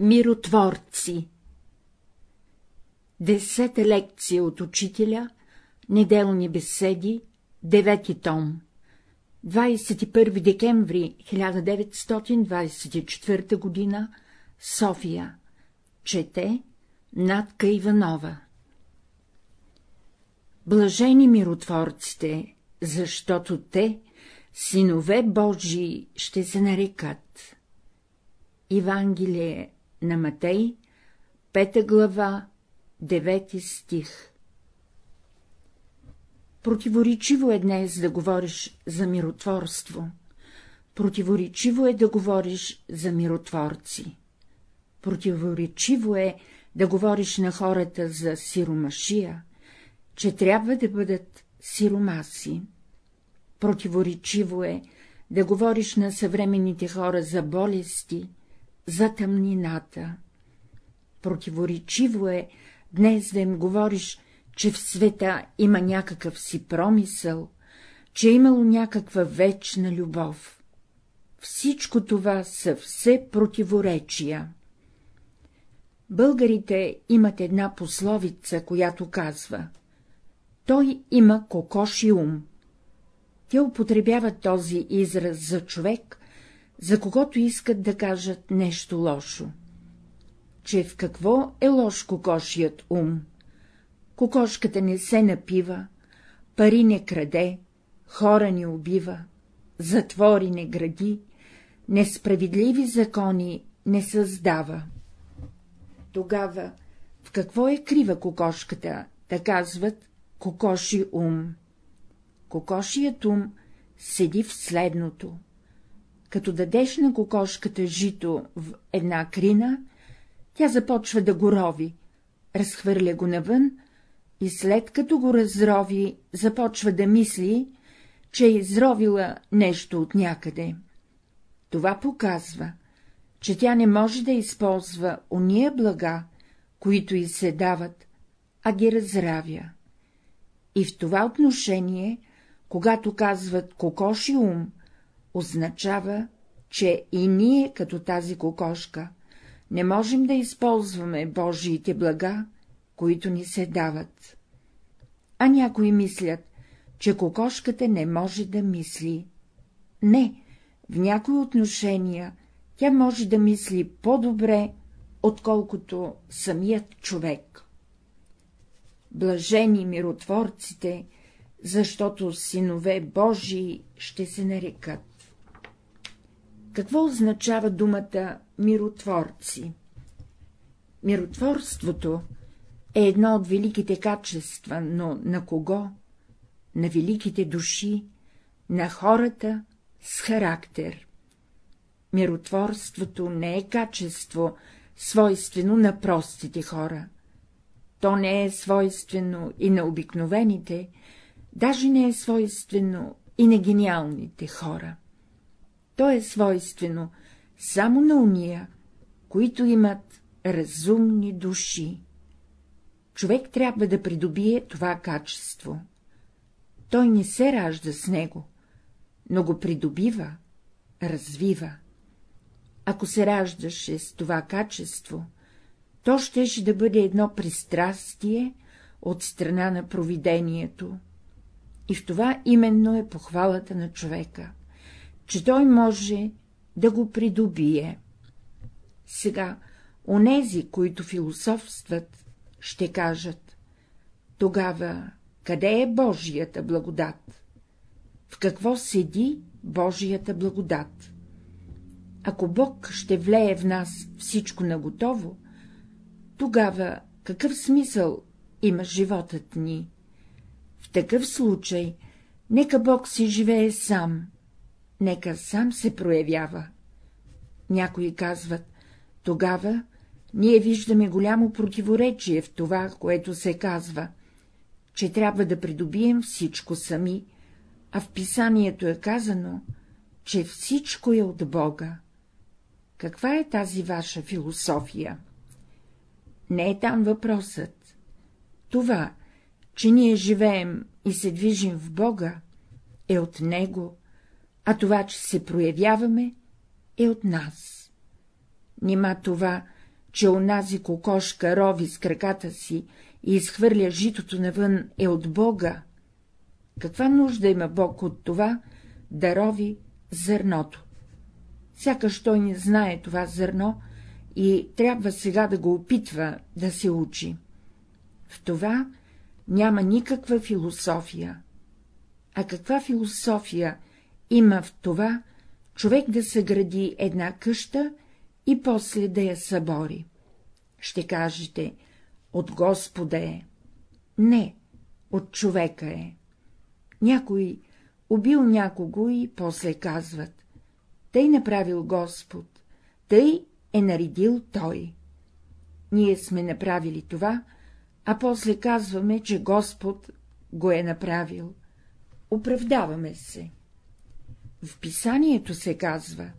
Миротворци Десета лекция от учителя, неделни беседи, девети том 21 декември 1924 г. София Чете Надка Иванова Блажени миротворците, защото те, синове Божии, ще се нарекат. Евангелие на Матей, пета глава, девети стих Противоречиво е днес да говориш за миротворство. Противоречиво е да говориш за миротворци. Противоречиво е да говориш на хората за сиромашия, че трябва да бъдат сиромаси. Противоречиво е да говориш на съвременните хора за болести, за тъмнината. Противоречиво е днес да им говориш, че в света има някакъв си промисъл, че е имало някаква вечна любов. Всичко това са все противоречия. Българите имат една пословица, която казва — той има кокоши ум. Те употребяват този израз за човек, за когото искат да кажат нещо лошо. Че в какво е лош кокошият ум? Кокошката не се напива, пари не краде, хора не убива, затвори не гради, несправедливи закони не създава. Тогава в какво е крива кокошката, да казват кокоши ум? Кокошият ум седи в следното. Като дадеш на кокошката жито в една крина, тя започва да го рови, разхвърля го навън и след като го разрови, започва да мисли, че е изровила нещо от някъде. Това показва, че тя не може да използва ония блага, които й се дават, а ги разравя. И в това отношение, когато казват кокоши ум, означава, че и ние, като тази кокошка, не можем да използваме Божиите блага, които ни се дават. А някои мислят, че кокошката не може да мисли. Не, в някои отношения тя може да мисли по-добре, отколкото самият човек. Блажени миротворците, защото синове Божии ще се нарекат. Какво означава думата миротворци? Миротворството е едно от великите качества, но на кого? На великите души, на хората с характер. Миротворството не е качество, свойствено на простите хора. То не е свойствено и на обикновените, даже не е свойствено и на гениалните хора. То е свойствено само на уния, които имат разумни души човек трябва да придобие това качество. Той не се ражда с него, но го придобива, развива. Ако се раждаше с това качество, то щеше да бъде едно пристрастие от страна на провидението. И в това именно е похвалата на човека, че той може да го придобие. Сега, онези, които философстват, ще кажат — тогава къде е Божията благодат? В какво седи Божията благодат? Ако Бог ще влее в нас всичко наготово, тогава какъв смисъл има животът ни? В такъв случай нека Бог си живее сам, нека сам се проявява. Някои казват, тогава ние виждаме голямо противоречие в това, което се казва, че трябва да придобием всичко сами, а в писанието е казано, че всичко е от Бога. Каква е тази ваша философия? Не е там въпросът. Това, че ние живеем и се движим в Бога, е от Него, а това, че се проявяваме, е от нас. Нима това, че онази кокошка рови с краката си и изхвърля житото навън, е от Бога. Каква нужда има Бог от това да рови зърното? Сякаш той не знае това зърно и трябва сега да го опитва да се учи. В това няма никаква философия. А каква философия има в това човек да съгради една къща и после да я събори? Ще кажете, от Господа е. Не, от човека е. Някой убил някого и после казват, тъй направил Господ, тъй е наредил Той. Ние сме направили това, а после казваме, че Господ го е направил. Оправдаваме се. В писанието се казва,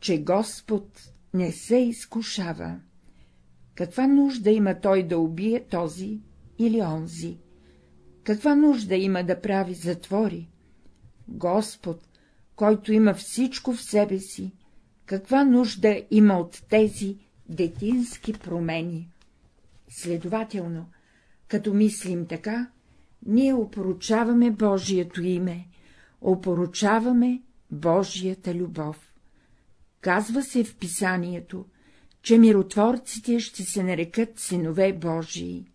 че Господ не се изкушава. Каква нужда има той да убие този или онзи? Каква нужда има да прави затвори? Господ, който има всичко в себе си, каква нужда има от тези детински промени? Следователно, като мислим така, ние опоручаваме Божието име, опоручаваме Божията любов. Казва се в писанието, че миротворците ще се нарекат синове Божии.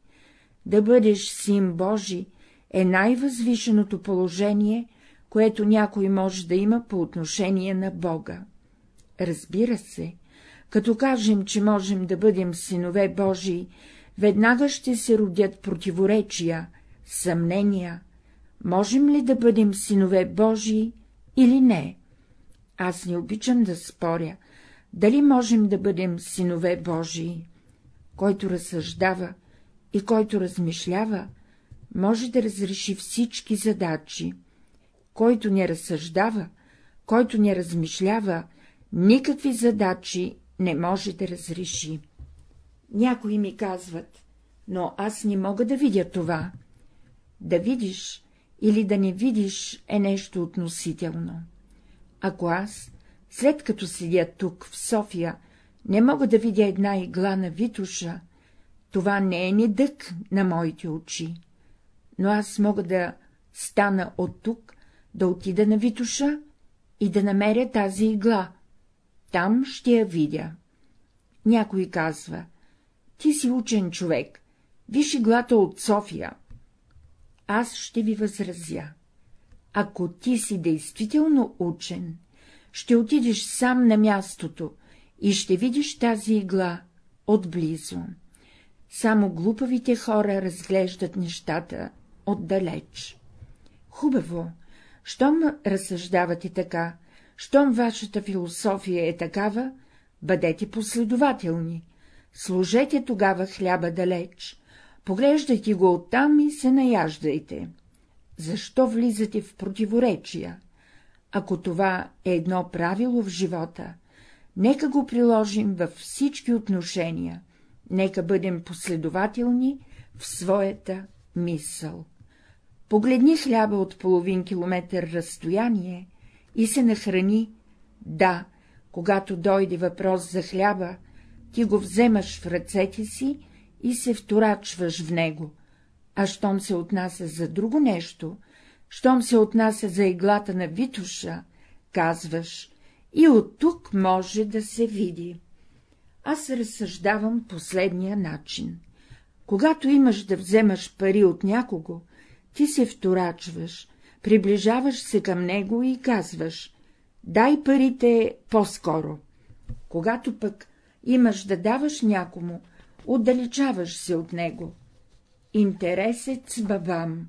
Да бъдеш син Божий е най-възвишеното положение, което някой може да има по отношение на Бога. Разбира се, като кажем, че можем да бъдем синове Божии, веднага ще се родят противоречия, съмнения. Можем ли да бъдем синове Божии или не? Аз не обичам да споря, дали можем да бъдем синове Божии. Който разсъждава и който размишлява, може да разреши всички задачи. Който не разсъждава, който не размишлява, никакви задачи не може да разреши. Някои ми казват, но аз не мога да видя това. Да видиш или да не видиш е нещо относително. Ако аз, след като седя тук, в София, не мога да видя една игла на Витуша, това не е недък на моите очи, но аз мога да стана от тук, да отида на Витуша и да намеря тази игла. Там ще я видя. Някой казва, ти си учен човек, виж иглата от София. Аз ще ви възразя. Ако ти си действително учен, ще отидеш сам на мястото и ще видиш тази игла отблизо. Само глупавите хора разглеждат нещата отдалеч. Хубаво, щом разсъждавате така, щом вашата философия е такава, бъдете последователни, служете тогава хляба далеч, поглеждайте го оттам и се наяждайте. Защо влизате в противоречия? Ако това е едно правило в живота, нека го приложим във всички отношения, нека бъдем последователни в своята мисъл. Погледни хляба от половин километър разстояние и се нахрани, да, когато дойде въпрос за хляба, ти го вземаш в ръцете си и се вторачваш в него, а щом се отнася за друго нещо, щом се отнася за иглата на Витуша, казваш, и от тук може да се види. Аз разсъждавам последния начин. Когато имаш да вземаш пари от някого, ти се вторачваш, приближаваш се към него и казваш — дай парите по-скоро. Когато пък имаш да даваш някому, отдалечаваш се от него. Интересец бабам,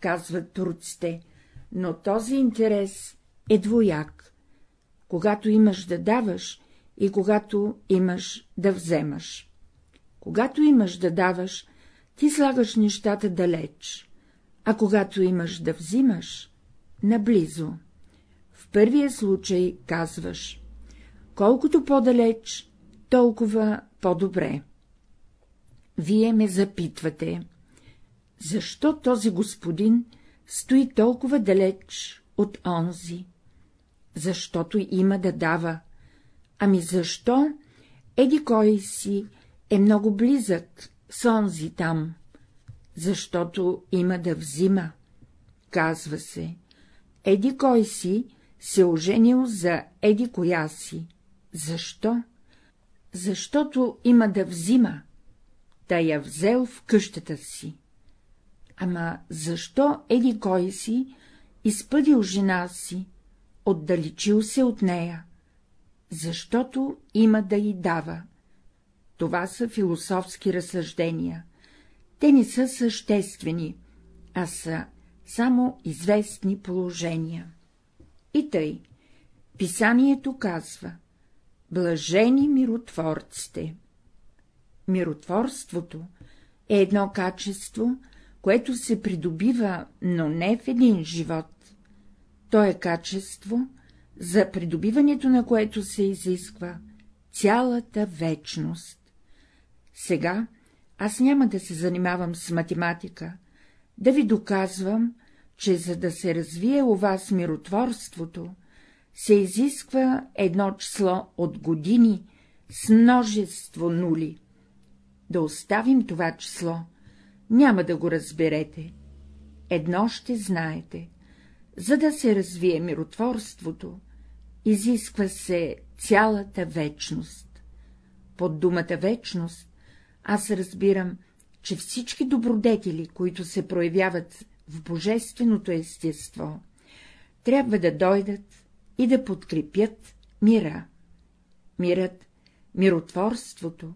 казват турците, но този интерес е двояк. Когато имаш да даваш и когато имаш да вземаш. Когато имаш да даваш, ти слагаш нещата далеч, а когато имаш да взимаш — наблизо. В първия случай казваш — колкото по-далеч, толкова по-добре. Вие ме запитвате, защо този господин стои толкова далеч от онзи? Защото има да дава. Ами защо еди кой си е много близък с онзи там, защото има да взима. Казва се, еди кой си се оженил за еди коя си. Защо? Защото има да взима, да я взел в къщата си. Ама защо еди кой си изпъдил жена си, отдалечил се от нея? Защото има да й дава. Това са философски разсъждения. Те не са съществени, а са само известни положения. И тъй, писанието казва — блажени миротворците. Миротворството е едно качество, което се придобива, но не в един живот. То е качество, за придобиването на което се изисква цялата вечност. Сега аз няма да се занимавам с математика, да ви доказвам, че за да се развие у вас миротворството, се изисква едно число от години с множество нули. Да оставим това число, няма да го разберете. Едно ще знаете. За да се развие миротворството, изисква се цялата вечност. Под думата вечност аз разбирам, че всички добродетели, които се проявяват в божественото естество, трябва да дойдат и да подкрепят мира. Мирът, миротворството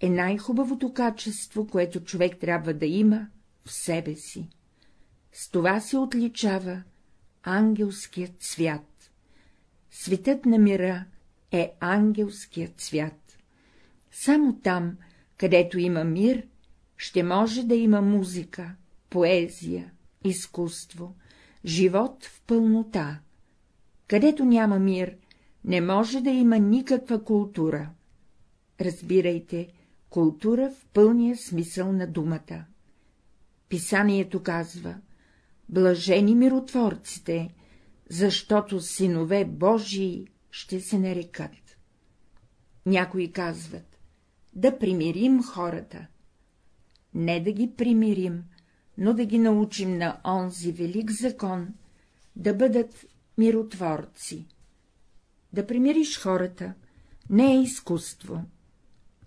е най-хубавото качество, което човек трябва да има в себе си. С това се отличава ангелският свят. Светът на мира е ангелският свят. Само там, където има мир, ще може да има музика, поезия, изкуство, живот в пълнота. Където няма мир, не може да има никаква култура. Разбирайте, култура в пълния смисъл на думата. Писанието казва — блажени миротворците, защото синове Божии ще се нарекат. Някои казват — да примирим хората. Не да ги примирим, но да ги научим на онзи велик закон, да бъдат миротворци. Да примириш хората не е изкуство.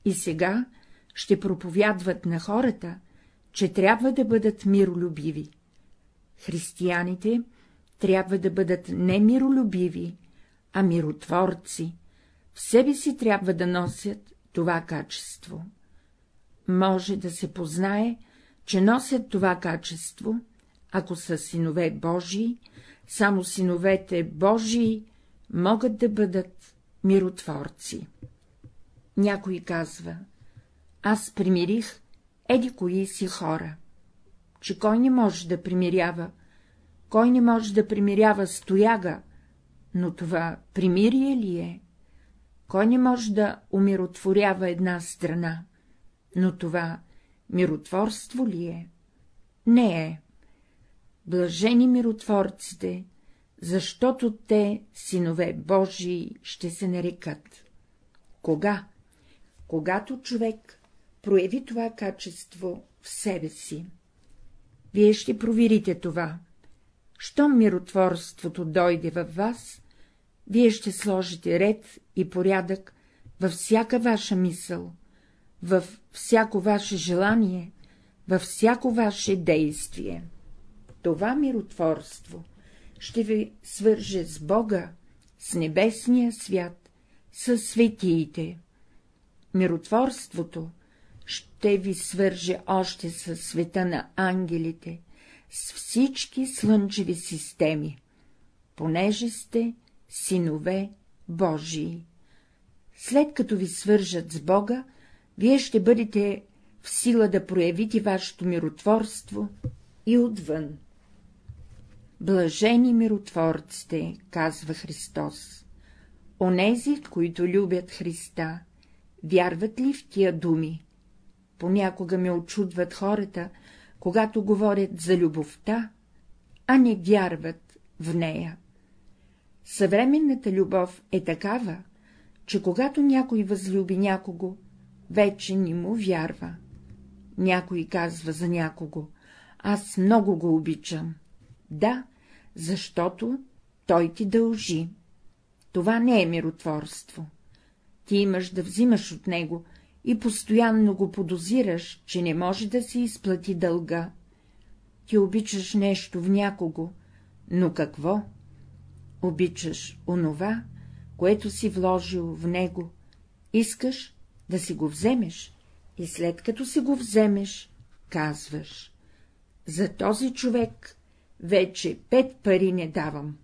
И сега ще проповядват на хората, че трябва да бъдат миролюбиви. Християните трябва да бъдат не миролюбиви, а миротворци, в себе си трябва да носят това качество. Може да се познае, че носят това качество, ако са синове Божии, само синовете Божии могат да бъдат миротворци. Някой казва, аз примирих еди кои си хора, че кой не може да примирява, кой не може да примирява стояга, но това примирие ли е? Кой не може да умиротворява една страна, но това миротворство ли е? Не е. Блажени миротворците, защото те, синове Божии, ще се нарекат. Кога? Когато човек прояви това качество в себе си. Вие ще проверите това. Щом миротворството дойде във вас, вие ще сложите ред и порядък във всяка ваша мисъл, във всяко ваше желание, във всяко ваше действие. Това миротворство ще ви свърже с Бога, с небесния свят, с светиите. Миротворството ще ви свърже още с света на ангелите, с всички слънчеви системи, понеже сте синове Божии. След като ви свържат с Бога, вие ще бъдете в сила да проявите вашето миротворство и отвън. Блажени миротворците, казва Христос. Онези, които любят Христа, вярват ли в тия думи? Понякога ме очудват хората, когато говорят за любовта, а не вярват в нея. Съвременната любов е такава, че когато някой възлюби някого, вече ни му вярва. Някой казва за някого, аз много го обичам. Да, защото той ти дължи. Това не е миротворство. Ти имаш да взимаш от него и постоянно го подозираш, че не може да си изплати дълга. Ти обичаш нещо в някого, но какво? Обичаш онова, което си вложил в него, искаш да си го вземеш и след като си го вземеш, казваш — за този човек вече пет пари не давам.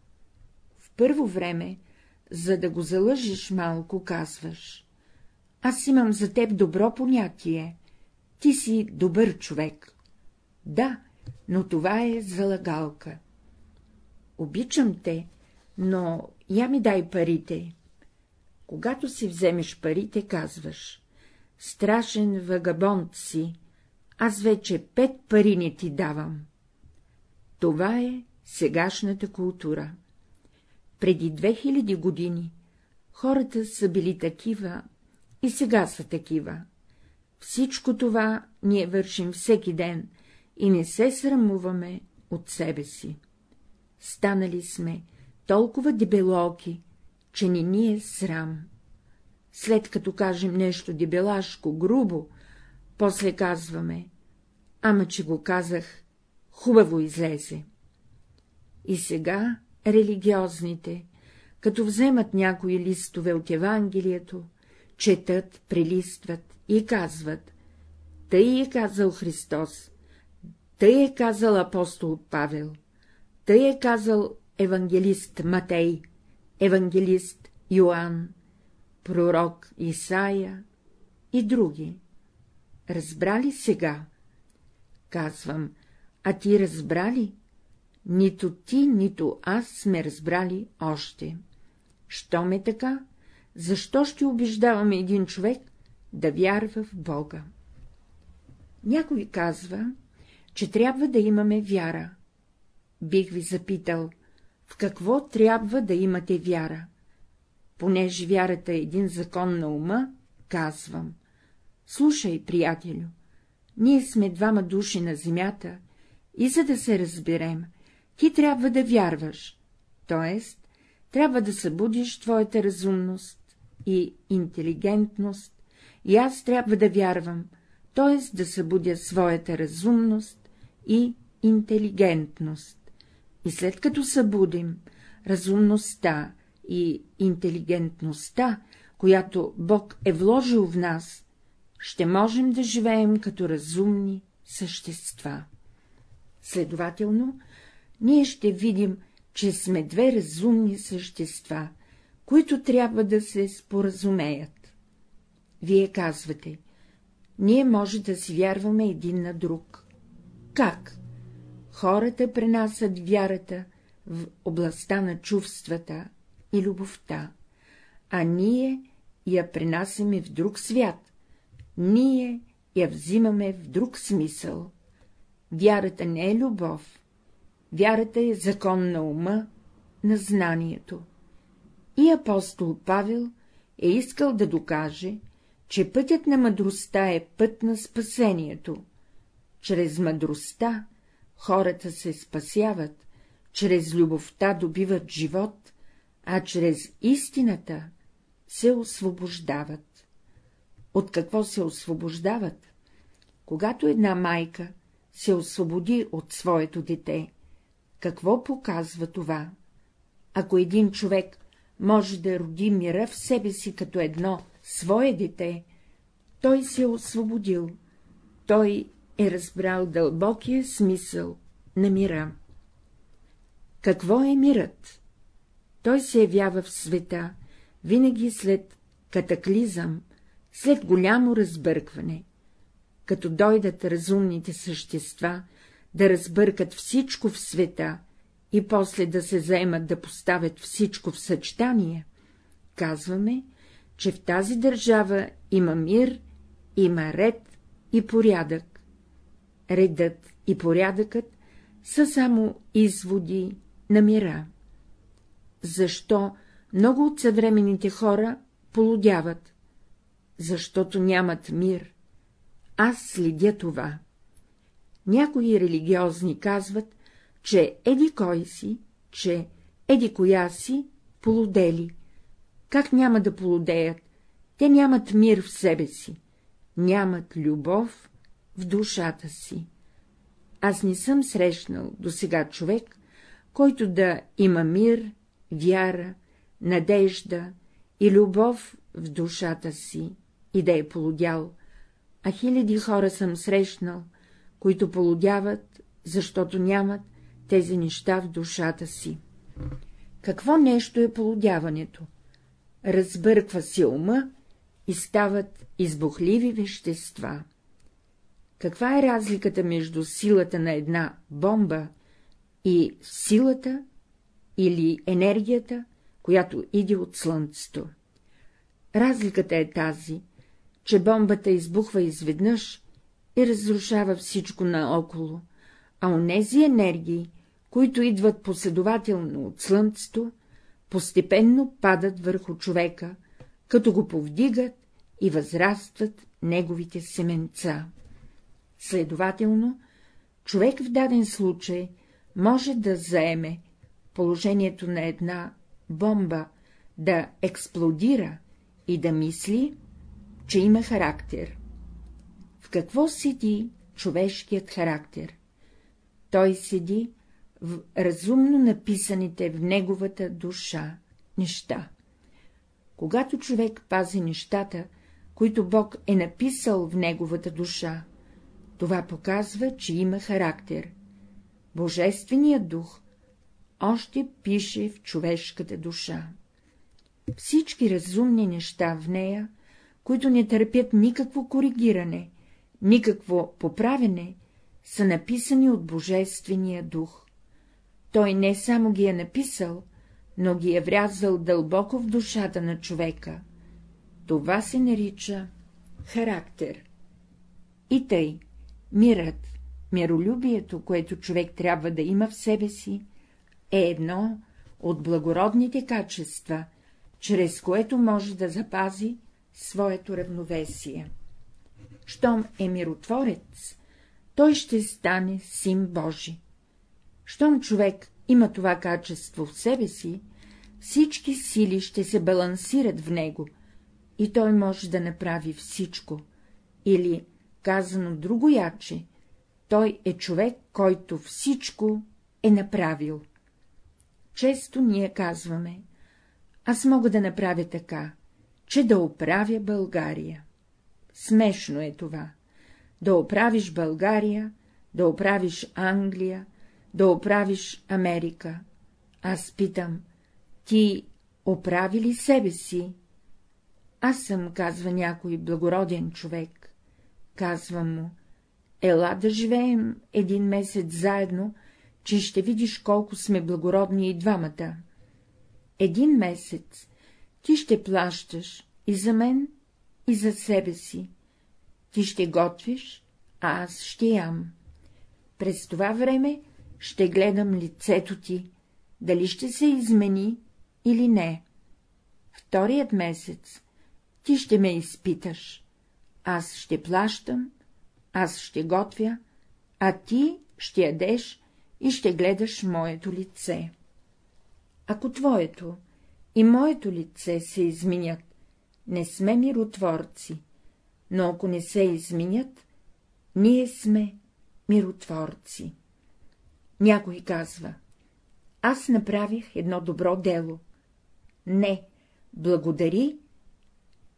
В първо време, за да го залъжиш малко, казваш — аз имам за теб добро понятие, ти си добър човек. Да, но това е залагалка. Обичам те, но я ми дай парите. Когато си вземеш парите, казваш — страшен вагабонт си, аз вече пет пари не ти давам. Това е сегашната култура. Преди 2000 години хората са били такива и сега са такива. Всичко това ние вършим всеки ден и не се срамуваме от себе си. Станали сме толкова дебелоки, че не ни е срам. След като кажем нещо дебелашко, грубо, после казваме, ама че го казах, хубаво излезе. И сега религиозните, като вземат някои листове от Евангелието, четат, прелистват и казват — тъй е казал Христос, тъй е казал апостол Павел, тъй е казал евангелист Матей, евангелист Йоанн, пророк Исаия и други. Разбрали сега? Казвам, а ти разбрали? Нито ти, нито аз сме разбрали още. Що ме така? Защо ще убеждаваме един човек да вярва в Бога? Някой казва, че трябва да имаме вяра. Бих ви запитал, в какво трябва да имате вяра? Понеже вярата е един закон на ума, казвам. Слушай, приятелю, ние сме двама души на земята и за да се разберем, ти трябва да вярваш, т.е. трябва да събудиш твоята разумност и интелигентност, и аз трябва да вярвам, т.е. да събудя своята разумност и интелигентност. И след като събудим разумността и интелигентността, която Бог е вложил в нас, ще можем да живеем като разумни същества. Следователно, ние ще видим, че сме две разумни същества, които трябва да се споразумеят. Вие казвате, ние може да си вярваме един на друг. Как? Хората пренасят вярата в областта на чувствата и любовта, а ние я пренасяме в друг свят, ние я взимаме в друг смисъл. Вярата не е любов, вярата е закон на ума, на знанието. И апостол Павел е искал да докаже, че пътят на мъдростта е път на спасението. Чрез мъдростта хората се спасяват, чрез любовта добиват живот, а чрез истината се освобождават. От какво се освобождават? Когато една майка се освободи от своето дете, какво показва това? Ако един човек може да роди мира в себе си като едно свое дете, той се е освободил, той е разбрал дълбокия смисъл на мира. Какво е мирът? Той се явява в света винаги след катаклизъм, след голямо разбъркване. Като дойдат разумните същества да разбъркат всичко в света и после да се заемат да поставят всичко в съчетание, казваме, че в тази държава има мир, има ред и порядък. Редът и порядъкът са само изводи на мира. Защо много от съвременните хора полудяват? защото нямат мир. Аз следя това. Някои религиозни казват, че еди кой си, че еди коя си полудели. Как няма да полудеят? Те нямат мир в себе си, нямат любов в душата си. Аз не съм срещнал до сега човек, който да има мир, вяра, надежда и любов в душата си и да е полудял, а хиляди хора съм срещнал, които полудяват, защото нямат тези неща в душата си. Какво нещо е полудяването? Разбърква си ума и стават избухливи вещества. Каква е разликата между силата на една бомба и силата или енергията, която иде от слънцето? Разликата е тази, че бомбата избухва изведнъж и разрушава всичко наоколо, а онези енергии, които идват последователно от слънцето, постепенно падат върху човека, като го повдигат и възрастват неговите семенца. Следователно, човек в даден случай може да заеме положението на една бомба, да експлодира и да мисли, че има характер. Какво седи човешкият характер? Той седи в разумно написаните в неговата душа неща. Когато човек пази нещата, които Бог е написал в неговата душа, това показва, че има характер. Божественият дух още пише в човешката душа. Всички разумни неща в нея, които не търпят никакво коригиране, никакво поправене, са написани от Божествения дух. Той не само ги е написал, но ги е врязал дълбоко в душата на човека. Това се нарича характер. И тъй, мирът, миролюбието, което човек трябва да има в себе си, е едно от благородните качества, чрез което може да запази своето равновесие. Щом е миротворец, той ще стане син Божи. Щом човек има това качество в себе си, всички сили ще се балансират в него, и той може да направи всичко, или, казано друго яче, той е човек, който всичко е направил. Често ние казваме, аз мога да направя така, че да оправя България. Смешно е това. Да оправиш България, да оправиш Англия, да оправиш Америка. Аз питам, ти оправи ли себе си? Аз съм, казва някой благороден човек. Казвам му, ела да живеем един месец заедно, че ще видиш колко сме благородни и двамата. Един месец ти ще плащаш и за мен, и за себе си. Ти ще готвиш, а аз ще ям. През това време ще гледам лицето ти, дали ще се измени или не. Вторият месец ти ще ме изпиташ. Аз ще плащам, аз ще готвя, а ти ще ядеш и ще гледаш моето лице. Ако твоето и моето лице се изменят, не сме миротворци, но ако не се изменят, ние сме миротворци. Някой казва, аз направих едно добро дело. Не, благодари,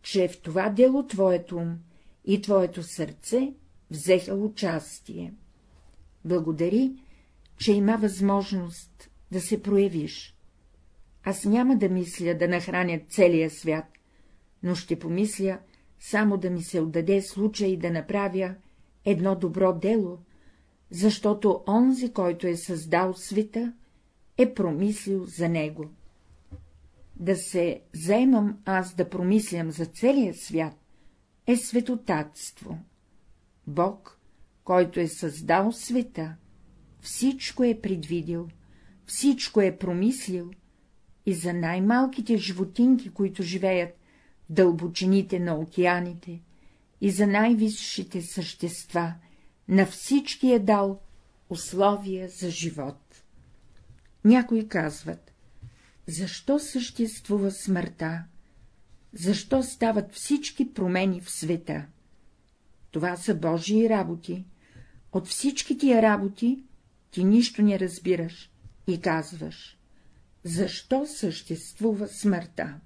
че в това дело твоето ум и твоето сърце взеха участие. Благодари, че има възможност да се проявиш. Аз няма да мисля да нахраня целия свят, но ще помисля само да ми се отдаде случай да направя едно добро дело, защото онзи, който е създал света, е промислил за него. Да се заемам аз да промислям за целия свят, е светотатство. Бог, който е създал света, всичко е предвидил, всичко е промислил и за най-малките животинки, които живеят дълбочините на океаните и за най-висшите същества, на всички е дал условия за живот. Някои казват, защо съществува смъртта, защо стават всички промени в света? Това са Божии работи. От всички тия работи ти нищо не разбираш и казваш, защо съществува смъртта?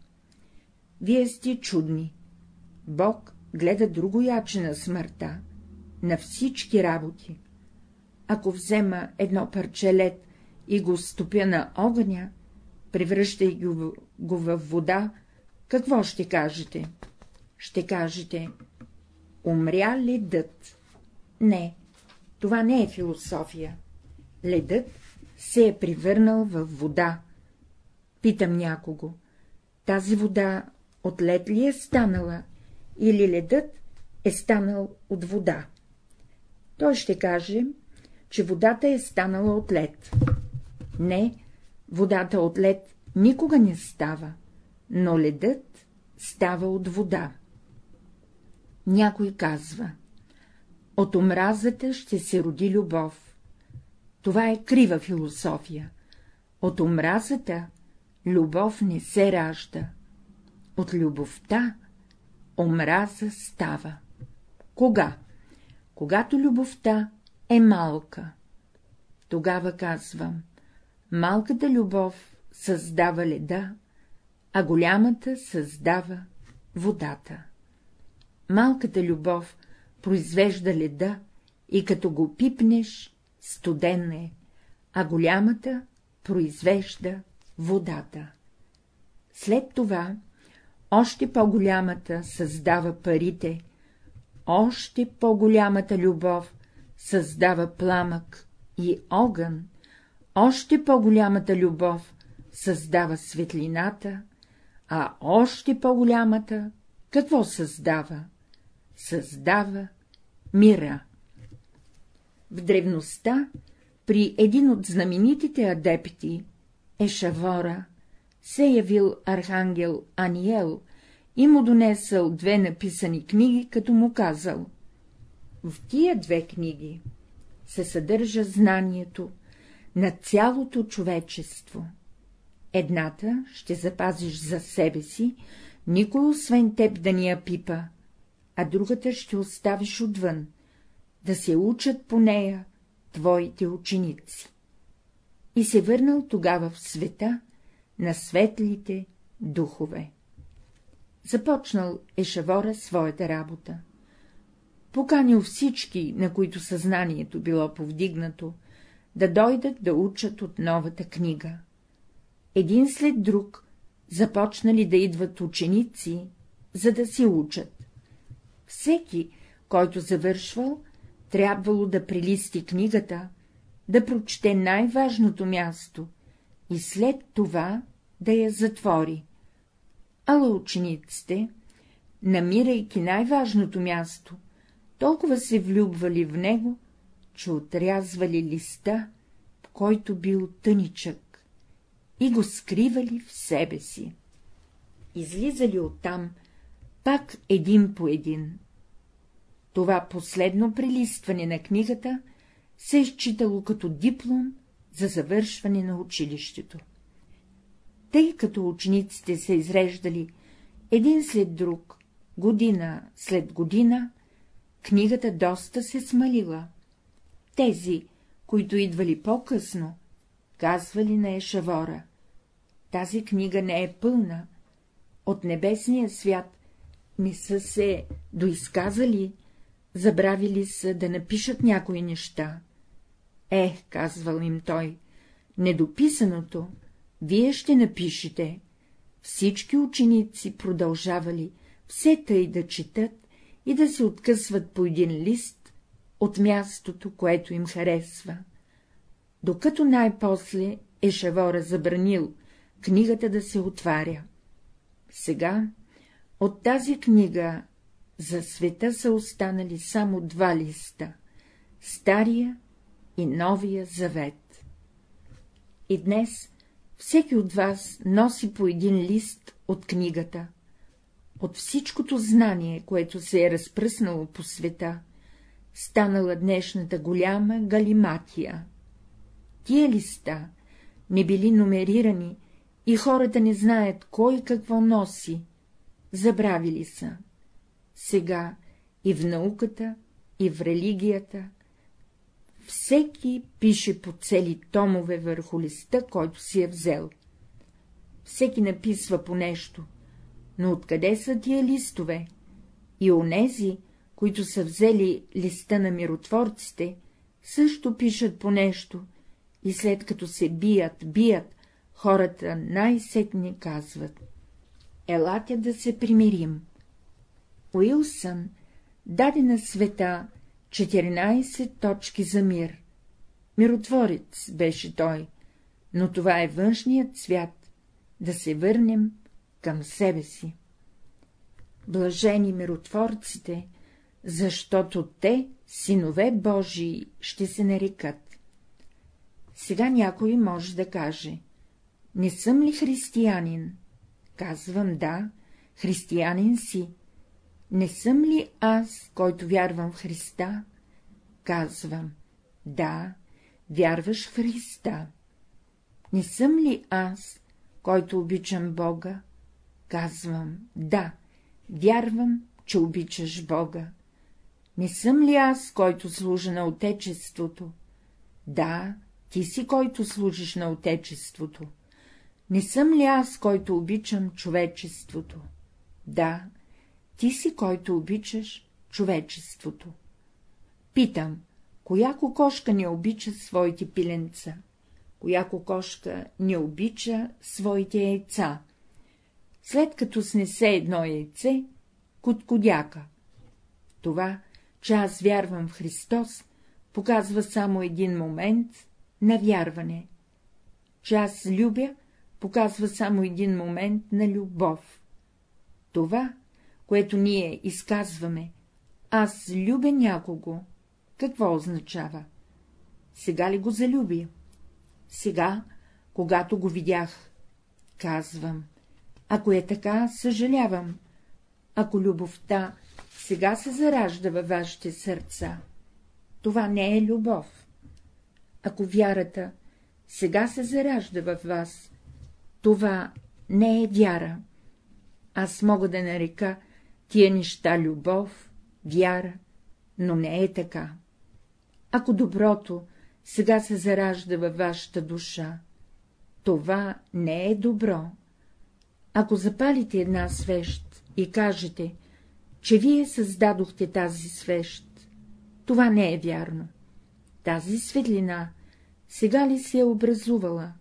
Вие сте чудни. Бог гледа друго яче на смъртта, на всички работи. Ако взема едно парче лед и го стопя на огъня, превръщай го, го във вода, какво ще кажете? Ще кажете, умря ледът. Не, това не е философия. Ледът се е превърнал в вода. Питам някого, тази вода от лед ли е станала, или ледът е станал от вода? Той ще каже, че водата е станала от лед. Не, водата от лед никога не става, но ледът става от вода. Някой казва, от омразата ще се роди любов. Това е крива философия. От омразата любов не се ражда. От любовта омраза става. Кога? Когато любовта е малка. Тогава казвам, малката любов създава леда, а голямата създава водата. Малката любов произвежда леда и като го пипнеш, студен е, а голямата произвежда водата. След това още по-голямата създава парите, още по-голямата любов създава пламък и огън, още по-голямата любов създава светлината, а още по-голямата какво създава? Създава мира. В древността, при един от знаменитите адепти, Ешавора, се явил архангел Аниел и му донесъл две написани книги, като му казал — в тия две книги се съдържа знанието на цялото човечество. Едната ще запазиш за себе си, никой освен теб да ни я пипа, а другата ще оставиш отвън, да се учат по нея твоите ученици. И се върнал тогава в света на светлите духове. Започнал Ешавора своята работа. Поканил всички, на които съзнанието било повдигнато, да дойдат да учат от новата книга. Един след друг започнали да идват ученици, за да си учат. Всеки, който завършвал, трябвало да прилисти книгата, да прочете най-важното място и след това да я затвори. Ала учениците, намирайки най-важното място, толкова се влюбвали в него, че отрязвали листа, в който бил тъничък, и го скривали в себе си. Излизали оттам пак един по един. Това последно прилистване на книгата се е считало като диплом за завършване на училището. Тъй като учениците се изреждали един след друг, година след година, книгата доста се смалила. Тези, които идвали по-късно, казвали на Ешавора. Тази книга не е пълна. От небесния свят не са се доизказали, забравили са да напишат някои неща. Е, казвал им той, недописаното вие ще напишете. Всички ученици продължавали все тъй да четат и да се откъсват по един лист от мястото, което им харесва. Докато най-после Ешавора забранил книгата да се отваря. Сега от тази книга за света са останали само два листа — Стария и Новия Завет. И днес всеки от вас носи по един лист от книгата. от всичкото знание, което се е разпръснало по света, станала днешната голяма галиматия. Тия листа не били номерирани и хората не знаят кой какво носи, забравили са. Сега и в науката, и в религията, всеки пише по цели томове върху листа, който си е взел. Всеки написва по нещо, но откъде са тия листове? И онези, които са взели листа на миротворците, също пишат по нещо, и след като се бият, бият, хората най-сетне казват — елате да се примирим. Уилсън даде на света 14 точки за мир. Миротворец беше той, но това е външният свят, да се върнем към себе си. Блажени миротворците, защото те, синове Божии, ще се нарекат. Сега някой може да каже — не съм ли християнин? Казвам да, християнин си. Не съм ли аз, който вярвам в Христа? Казвам — да, вярваш в Христа. Не съм ли аз, който обичам Бога? Казвам — да, вярвам, че обичаш Бога. Не съм ли аз, който служа на Отечеството? Да, ти си, който служиш на Отечеството. Не съм ли аз, който обичам човечеството? Да, ти си, който обичаш човечеството. Питам, коя кокошка не обича своите пиленца? Коя кокошка не обича своите яйца? След като снесе едно яйце, куткодяка. Това, че аз вярвам в Христос, показва само един момент на вярване. Че аз любя, показва само един момент на любов. Това, което ние изказваме, аз любя някого, какво означава? Сега ли го залюби? Сега, когато го видях, казвам, ако е така, съжалявам, ако любовта сега се заражда във вашите сърца, това не е любов. Ако вярата сега се заражда във вас, това не е вяра. Аз мога да нарека тия неща любов, вяра, но не е така. Ако доброто сега се заражда във вашата душа, това не е добро. Ако запалите една свещ и кажете, че вие създадохте тази свещ, това не е вярно. Тази светлина сега ли се е образувала?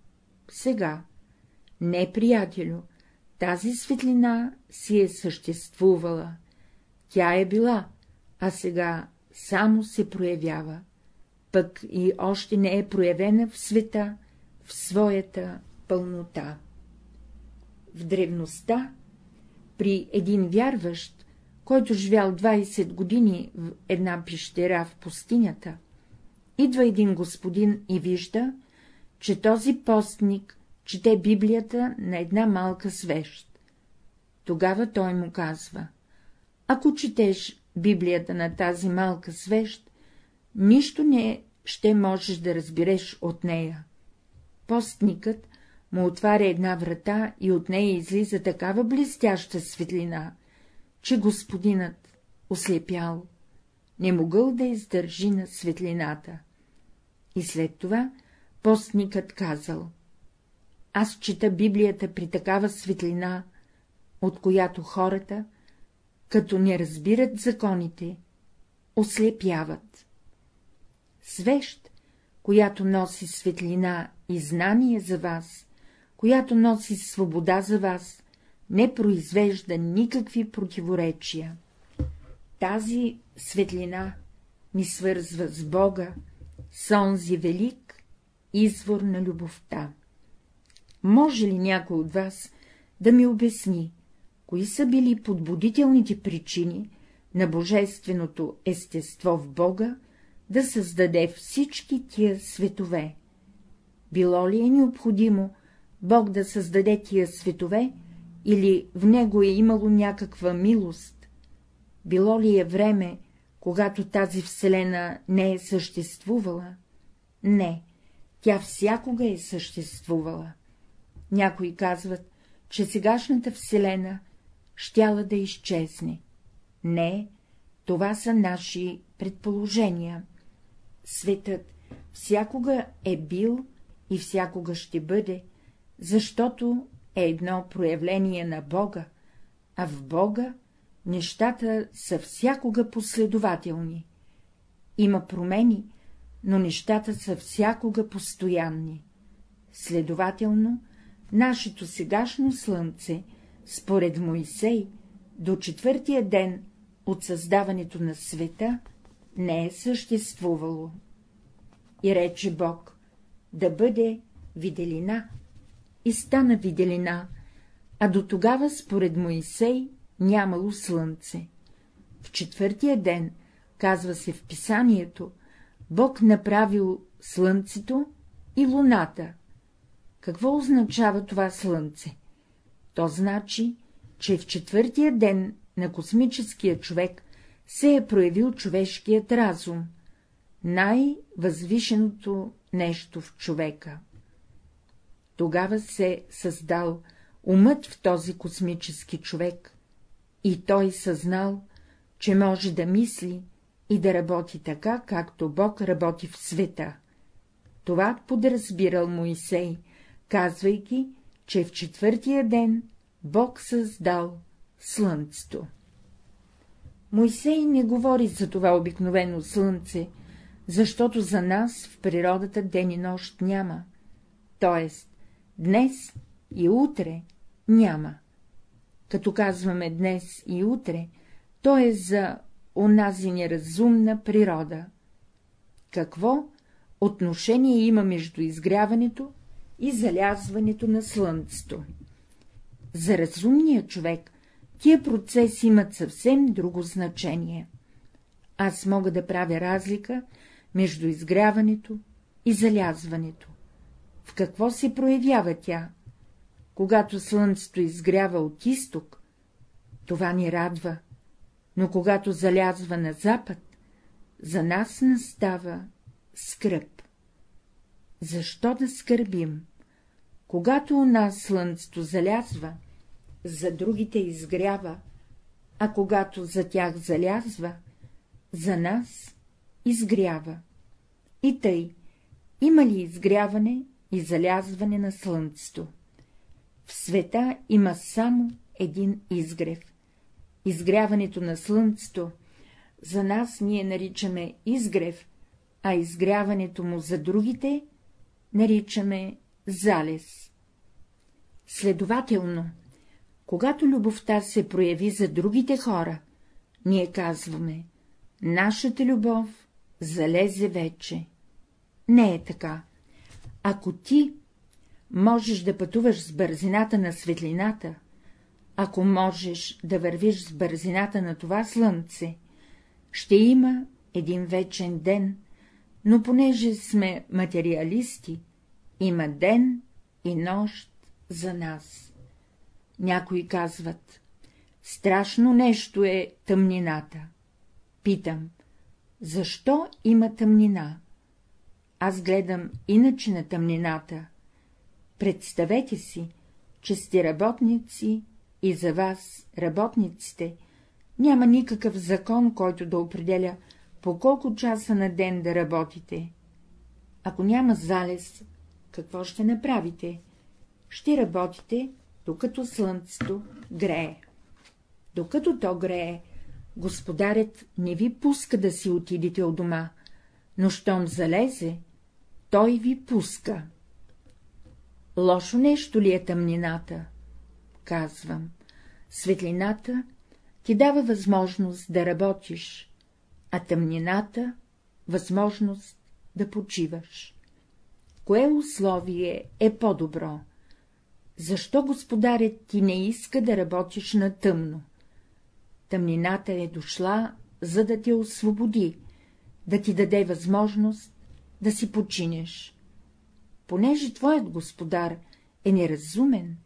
Сега. Не, приятелю, тази светлина си е съществувала. Тя е била, а сега само се проявява, пък и още не е проявена в света, в своята пълнота. В древността, при един вярващ, който живял 20 години в една пещера в пустинята, идва един господин и вижда, че този постник чете Библията на една малка свещ. Тогава той му казва — ако четеш Библията на тази малка свещ, нищо не ще можеш да разбереш от нея. Постникът му отваря една врата и от нея излиза такава блестяща светлина, че господинът ослепял, не могъл да издържи на светлината. И след това постникът казал — аз чета Библията при такава светлина, от която хората, като не разбират законите, ослепяват. Свещ, която носи светлина и знание за вас, която носи свобода за вас, не произвежда никакви противоречия. Тази светлина ни свързва с Бога, с онзи велик извор на любовта. Може ли някой от вас да ми обясни, кои са били подбудителните причини на божественото естество в Бога да създаде всички тия светове? Било ли е необходимо Бог да създаде тия светове или в него е имало някаква милост? Било ли е време, когато тази вселена не е съществувала? Не, тя всякога е съществувала. Някои казват, че сегашната вселена щяла да изчезне. Не, това са наши предположения. Светът всякога е бил и всякога ще бъде, защото е едно проявление на Бога, а в Бога нещата са всякога последователни. Има промени, но нещата са всякога постоянни. Следователно, нашето сегашно слънце, според Моисей, до четвъртия ден от създаването на света не е съществувало. И рече Бог, да бъде виделина. И стана виделина, а до тогава, според Моисей, нямало слънце. В четвъртия ден, казва се в писанието, Бог направил слънцето и луната. Какво означава това слънце? То значи, че в четвъртия ден на космическия човек се е проявил човешкият разум, най-възвишеното нещо в човека. Тогава се създал умът в този космически човек, и той съзнал, че може да мисли и да работи така, както Бог работи в света. Това подразбирал Моисей, казвайки, че в четвъртия ден Бог създал слънцето. Мойсей не говори за това обикновено слънце, защото за нас в природата ден и нощ няма, т.е. днес и утре няма. Като казваме днес и утре, то е за онази неразумна природа. Какво отношение има между изгряването и залязването на слънцето? За разумния човек тия процеси имат съвсем друго значение. Аз мога да правя разлика между изгряването и залязването. В какво се проявява тя? Когато слънцето изгрява от изток, това ни радва, но когато залязва на запад, за нас настава скръп. Защо да скърбим? Когато у нас слънцето залязва, за другите изгрява, а когато за тях залязва, за нас изгрява. И тъй, има ли изгряване и залязване на слънцето? В света има само един изгрев. Изгряването на слънцето за нас ние наричаме изгрев, а изгряването му за другите наричаме залез. Следователно, когато любовта се прояви за другите хора, ние казваме — нашата любов залезе вече. Не е така. Ако ти можеш да пътуваш с бързината на светлината, ако можеш да вървиш с бързината на това слънце, ще има един вечен ден, но понеже сме материалисти, има ден и нощ за нас. Някои казват, страшно нещо е тъмнината. Питам, защо има тъмнина? Аз гледам иначе на тъмнината. Представете си, че сте работници и за вас, работниците, няма никакъв закон, който да определя по колко часа на ден да работите. Ако няма залез, какво ще направите? Ще работите докато слънцето грее. Докато то грее, господарят не ви пуска да си отидете от дома, но щом залезе, той ви пуска. Лошо нещо ли е тъмнината? Казвам, светлината ти дава възможност да работиш, а тъмнината — възможност да почиваш. Кое условие е по-добро? Защо господарят ти не иска да работиш на тъмно? Тъмнината е дошла, за да те освободи, да ти даде възможност да си починеш. Понеже твоят господар е неразумен,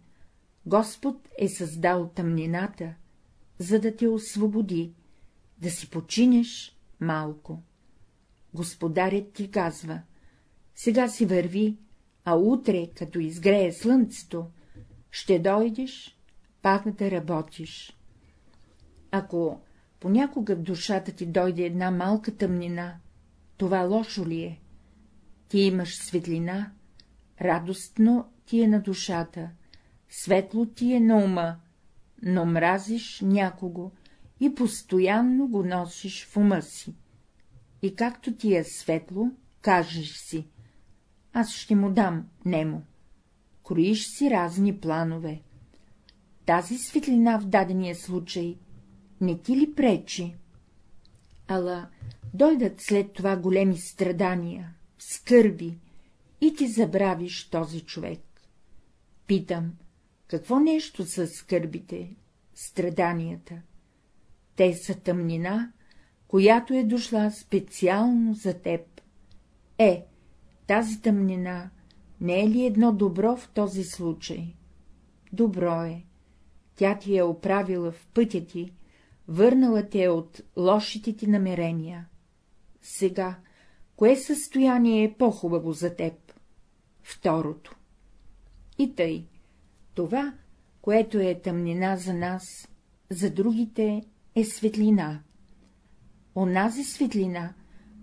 Господ е създал тъмнината, за да те освободи, да си починеш малко. Господарят ти казва, сега си върви, а утре, като изгрее слънцето, ще дойдеш пак да работиш. Ако понякога в душата ти дойде една малка тъмнина, това лошо ли е? Ти имаш светлина, радостно ти е на душата, светло ти е на ума, но мразиш някого и постоянно го носиш в ума си. И както ти е светло, кажеш си, аз ще му дам нему. Кроиш си разни планове. Тази светлина в дадения случай не ти ли пречи? Ала дойдат след това големи страдания, скърби, и ти забравиш този човек. Питам, какво нещо са скърбите, страданията? Те са тъмнина, която е дошла специално за теб. Е, тази тъмнина не е ли едно добро в този случай? Добро е. Тя ти е оправила в пътя ти, върнала те от лошите ти намерения. Сега, кое състояние е по-хубаво за теб? Второто. И тъй, това, което е тъмнина за нас, за другите е светлина. Онази светлина,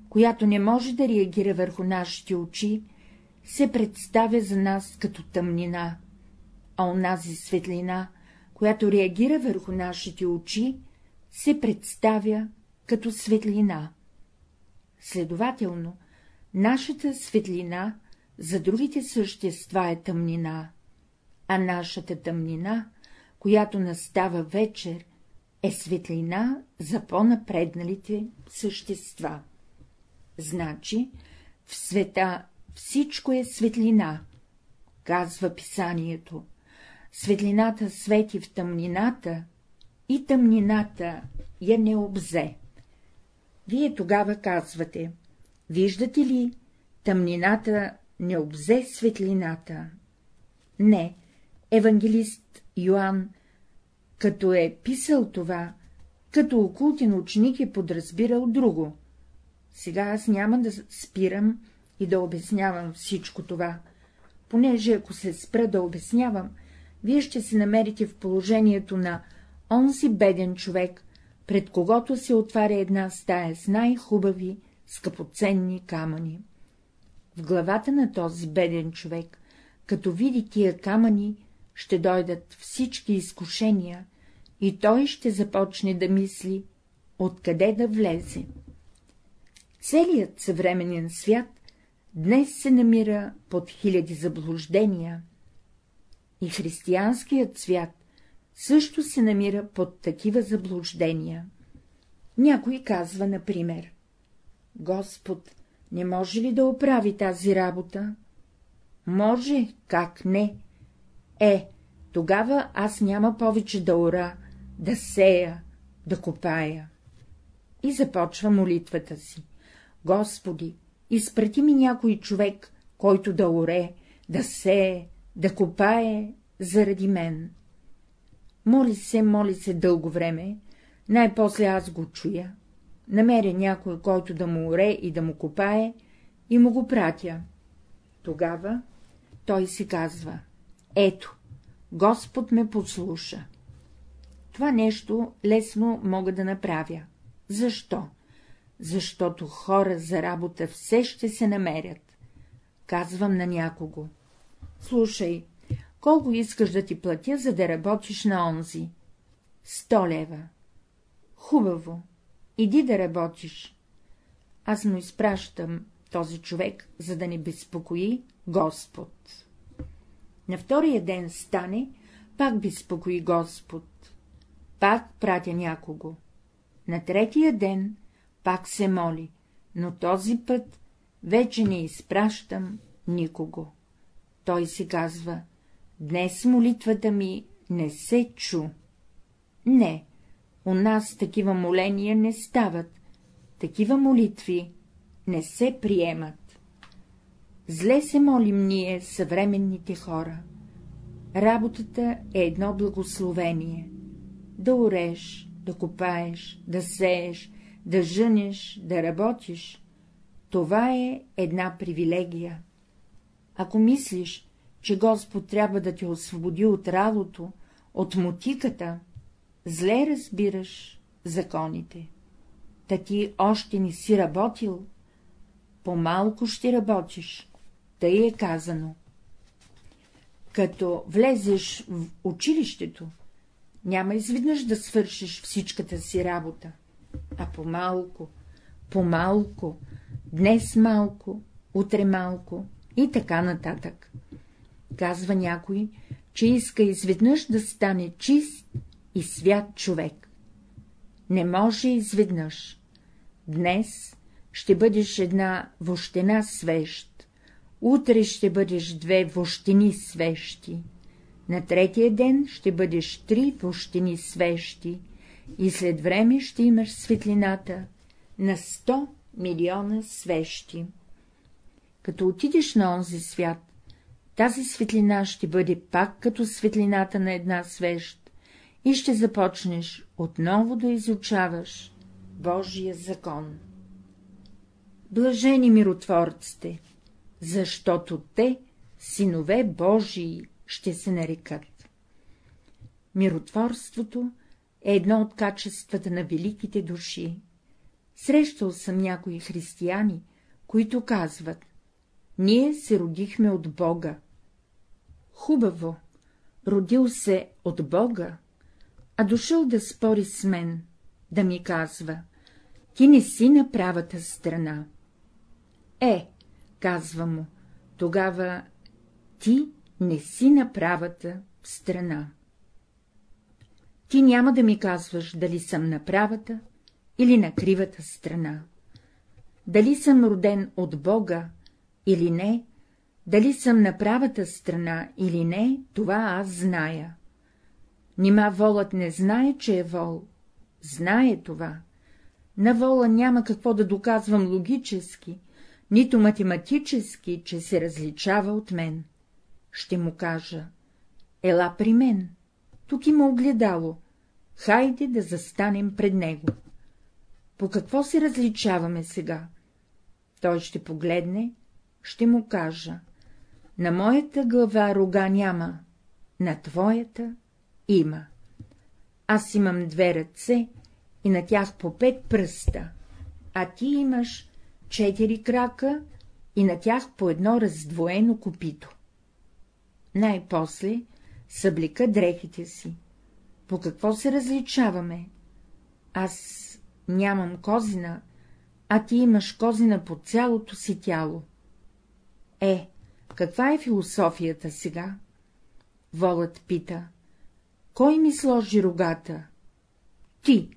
която не може да реагира върху нашите очи, се представя за нас като тъмнина, а онази светлина, която реагира върху нашите очи, се представя като светлина. Следователно, нашата светлина за другите същества е тъмнина, а нашата тъмнина, която настава вечер, е светлина за по-напредналите същества. Значи, в света всичко е светлина, казва писанието. Светлината свети в тъмнината и тъмнината я не обзе. Вие тогава казвате, виждате ли, тъмнината не обзе светлината. Не, евангелист Йоанн, като е писал това, като окултен ученик е подразбирал друго. Сега аз няма да спирам и да обяснявам всичко това, понеже ако се спра да обяснявам, вие ще се намерите в положението на онзи беден човек, пред когото се отваря една стая с най-хубави, скъпоценни камъни. В главата на този беден човек, като види тия камъни, ще дойдат всички изкушения и той ще започне да мисли, откъде да влезе. Целият съвременен свят днес се намира под хиляди заблуждения. И християнският свят също се намира под такива заблуждения. Някой казва, например, Господ не може ли да оправи тази работа? Може, как не? Е, тогава аз няма повече да ора, да сея, да копая. И започва молитвата си. Господи, изпрати ми някой човек, който да оре, да сее, да копае заради мен. Моли се, моли се дълго време, най-после аз го чуя, намеря някой, който да му оре и да му копае, и му го пратя. Тогава той си казва — ето, Господ ме послуша. Това нещо лесно мога да направя. Защо? Защото хора за работа все ще се намерят. Казвам на някого. Слушай, колко искаш да ти платя, за да работиш на онзи? Сто лева. Хубаво. Иди да работиш. Аз му изпращам този човек, за да не безпокои Господ. На втория ден стане, пак безпокои Господ. Пак пратя някого. На третия ден пак се моли, но този път вече не изпращам никого. Той си казва, днес молитвата ми не се чу. Не, у нас такива моления не стават, такива молитви не се приемат. Зле се молим ние, съвременните хора. Работата е едно благословение. Да ореш, да копаеш, да сееш, да жънеш, да работиш. Това е една привилегия. Ако мислиш, че Господ трябва да те освободи от радото, от мутиката, зле разбираш законите. Та ти още не си работил, по-малко ще работиш, тъй е казано. Като влезеш в училището, няма изведнъж да свършиш всичката си работа, а по-малко, по-малко, днес малко, утре малко и така нататък. Казва някой, че иска изведнъж да стане чист и свят човек. Не може изведнъж. Днес ще бъдеш една вощена свещ, утре ще бъдеш две вощени свещи, на третия ден ще бъдеш три вощени свещи и след време ще имаш светлината на сто милиона свещи. Като отидеш на онзи свят, тази светлина ще бъде пак като светлината на една свещ и ще започнеш отново да изучаваш Божия закон. Блажени миротворците, защото те, синове Божии, ще се нарекат. Миротворството е едно от качествата на великите души. Срещал съм някои християни, които казват — ние се родихме от Бога. Хубаво, родил се от Бога, а дошъл да спори с мен, да ми казва — ти не си на правата страна. Е, казва му, тогава ти не си на правата страна. Ти няма да ми казваш, дали съм на правата или на кривата страна. Дали съм роден от Бога или не, дали съм на правата страна или не, това аз зная. Нима волът не знае, че е вол. Знае това. На вола няма какво да доказвам логически, нито математически, че се различава от мен. Ще му кажа — ела при мен, тук има огледало, хайде да застанем пред него. По какво се различаваме сега? Той ще погледне, ще му кажа — на моята глава рога няма, на твоята има. Аз имам две ръце и на тях по пет пръста, а ти имаш четири крака и на тях по едно раздвоено копито. Най-после съблика дрехите си. По какво се различаваме? Аз нямам козина, а ти имаш козина по цялото си тяло. Е, каква е философията сега? Волът пита. Кой ми сложи рогата? Ти.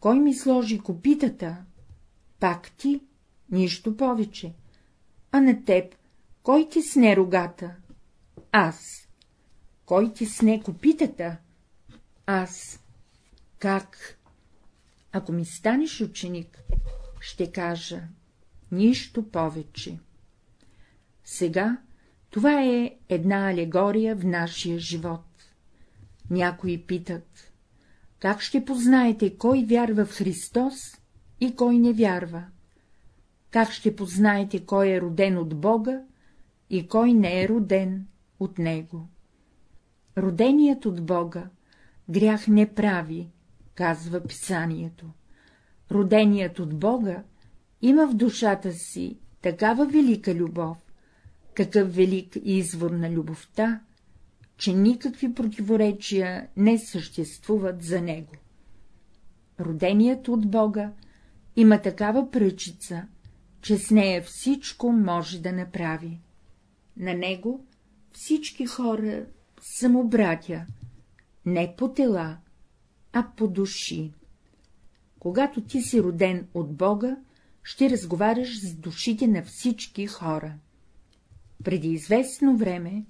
Кой ми сложи копитата? Пак ти, нищо повече. А на теб, кой ти сне рогата? Аз. Кой ти сне копитата? Аз. Как? Ако ми станеш ученик, ще кажа нищо повече. Сега това е една алегория в нашия живот. Някои питат, как ще познаете, кой вярва в Христос и кой не вярва? Как ще познаете, кой е роден от Бога и кой не е роден от Него? Роденият от Бога грях не прави, казва писанието. Роденият от Бога има в душата си такава велика любов, какъв велик извор на любовта, че никакви противоречия не съществуват за него. Роденият от Бога има такава пръчица, че с нея всичко може да направи. На него всички хора са му братя, не по тела, а по души. Когато ти си роден от Бога, ще разговаряш с душите на всички хора. Преди известно време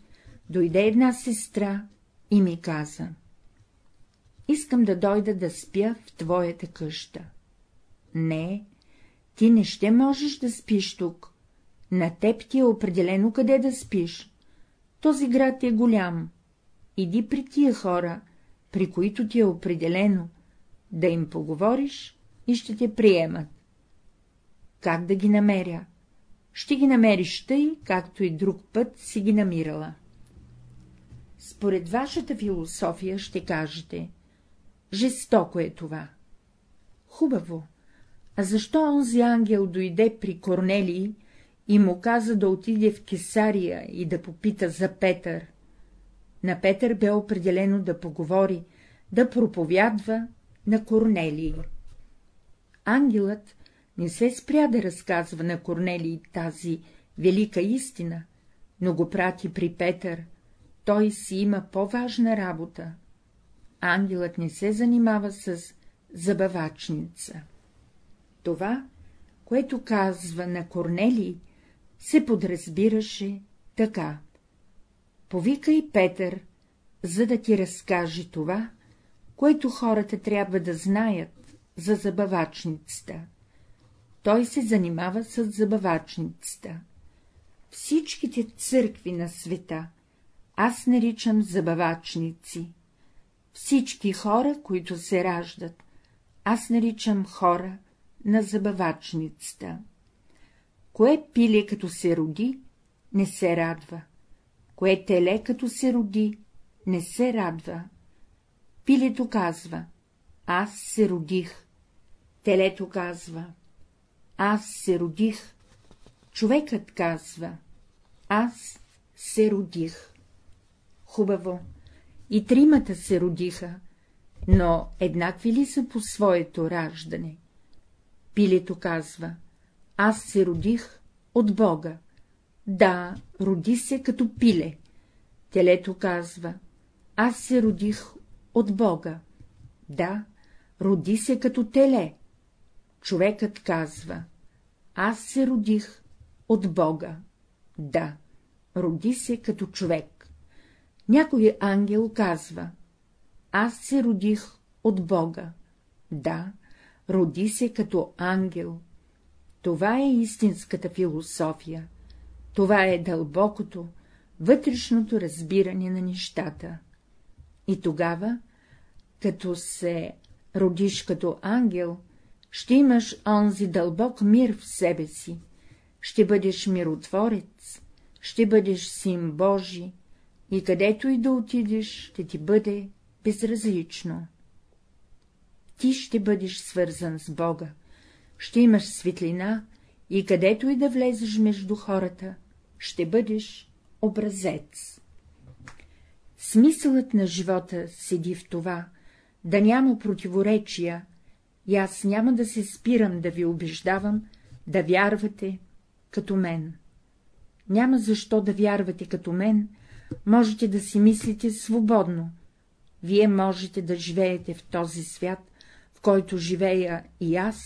дойде една сестра и ми каза — искам да дойда да спя в твоята къща. Не, ти не ще можеш да спиш тук. На теб ти е определено къде да спиш. Този град е голям, иди при тия хора, при които ти е определено, да им поговориш и ще те приемат. Как да ги намеря? Ще ги намериш тъй, както и друг път си ги намирала. Според вашата философия ще кажете — жестоко е това. Хубаво. А защо онзи ангел дойде при Корнелий и му каза да отиде в Кесария и да попита за Петър? На Петър бе определено да поговори, да проповядва на Корнелий. Ангелът не се спря да разказва на Корнелий тази велика истина, но го прати при Петър, той си има по-важна работа. Ангелът не се занимава с забавачница. Това, което казва на Корнелий, се подразбираше така. Повикай Петър, за да ти разкаже това, което хората трябва да знаят за забавачницата. Той се занимава с забавачницата. Всичките църкви на света аз наричам забавачници. Всички хора, които се раждат, аз наричам хора на забавачницата. Кое пиле, като се роди, не се радва, кое теле, като се роди, не се радва. Пилето казва, аз се родих, телето казва, аз се родих, човекът казва, аз се родих. Хубаво, и тримата се родиха, но еднакви ли са по своето раждане? Пилето казва, аз се родих от Бога. Да, роди се като пиле. Телето казва, аз се родих от Бога. Да, роди се като теле. Човекът казва, аз се родих от Бога. Да, роди се като човек. Някой ангел казва, аз се родих от Бога. Да, роди се като ангел. Това е истинската философия. Това е дълбокото, вътрешното разбиране на нещата. И тогава, като се родиш като ангел, ще имаш онзи дълбок мир в себе си, ще бъдеш миротворец, ще бъдеш син Божи, и където и да отидеш, ще ти бъде безразлично. Ти ще бъдеш свързан с Бога, ще имаш светлина и където и да влезеш между хората, ще бъдеш образец. Смисълът на живота седи в това, да няма противоречия, и аз няма да се спирам да ви убеждавам да вярвате като мен. Няма защо да вярвате като мен, можете да си мислите свободно. Вие можете да живеете в този свят, който живея и аз,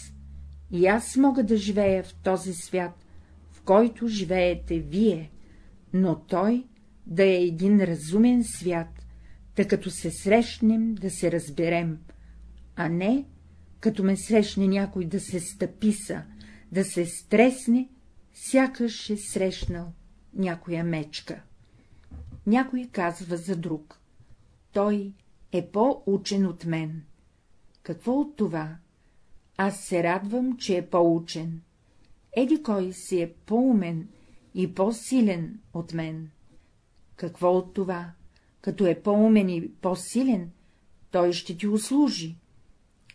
и аз мога да живея в този свят, в който живеете вие, но той да е един разумен свят, да като се срещнем да се разберем, а не като ме срещне някой да се стъписа, да се стресне, сякаш е срещнал някоя мечка. Някой казва за друг. Той е по-учен от мен. Какво от това? Аз се радвам, че е по-учен. Еди кой си е по-умен и по-силен от мен. Какво от това? Като е по-умен и по-силен, той ще ти услужи.